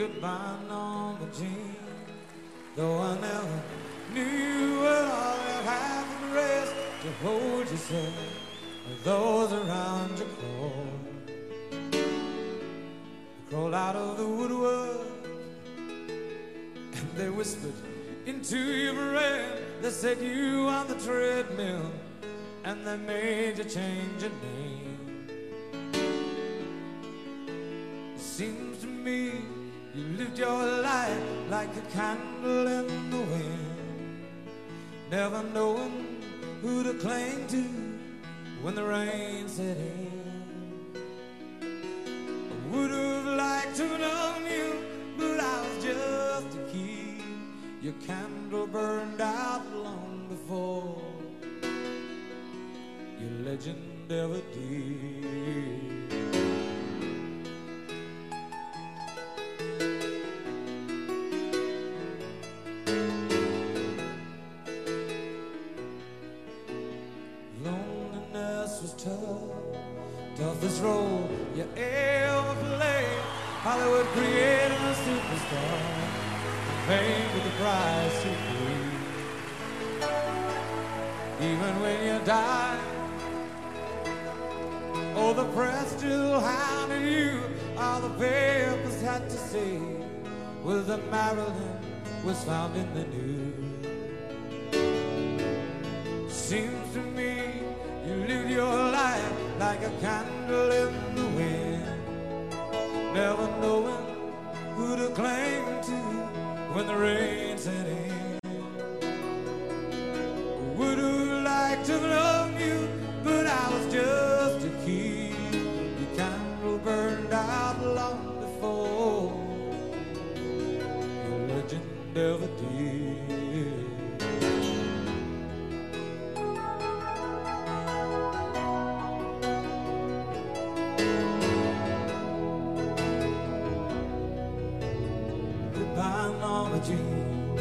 Goodbye, Norma Jean. Though I never knew what all you for the rest to hold yourself with those around you crawl. Crawled out of the woodwork and they whispered into your brain. They set you on the treadmill and they made you change your name. It seems to me you lived your life like a candle in the wind, never knowing who to cling to when the rain set in. I would have liked to know you, but I was just a kid. Your candle burned out long before your legend ever did. Was tough, toughest role you ever played. Hollywood created a superstar, paid with the price you paid. Even when you die, oh, the press still hounded you. All the papers had to say was that Marilyn was found in the news. Seems to me like a candle in the wind, never knowing who to cling to when the rain set in. Would have liked to love you, but I was just a kid. Your candle burned out long before your legend ever Jean.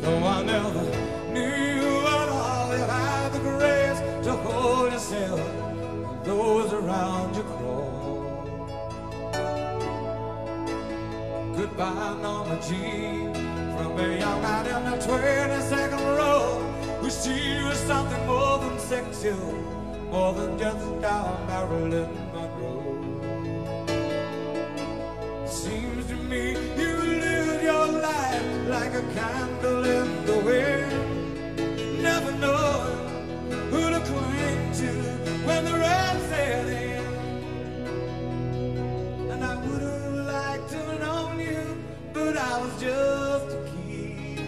Though I never knew what all you had the grace to hold yourself and those around you crawl. Goodbye, Norma Jean. From a young man in the 22nd row who she was something more than sexual, more than just down Marilyn Monroe. Seems to me you a candle in the wind, never knowing who to cling to when the rain set in. And I would have liked to have known you, but I was just a kid.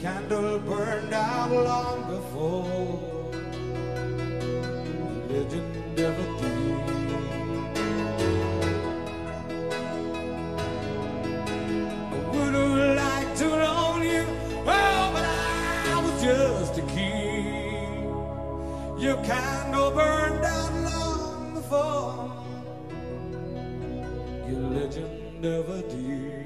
Candle burned out long before legend ever was the key. Your candle burned out long before your legend never did.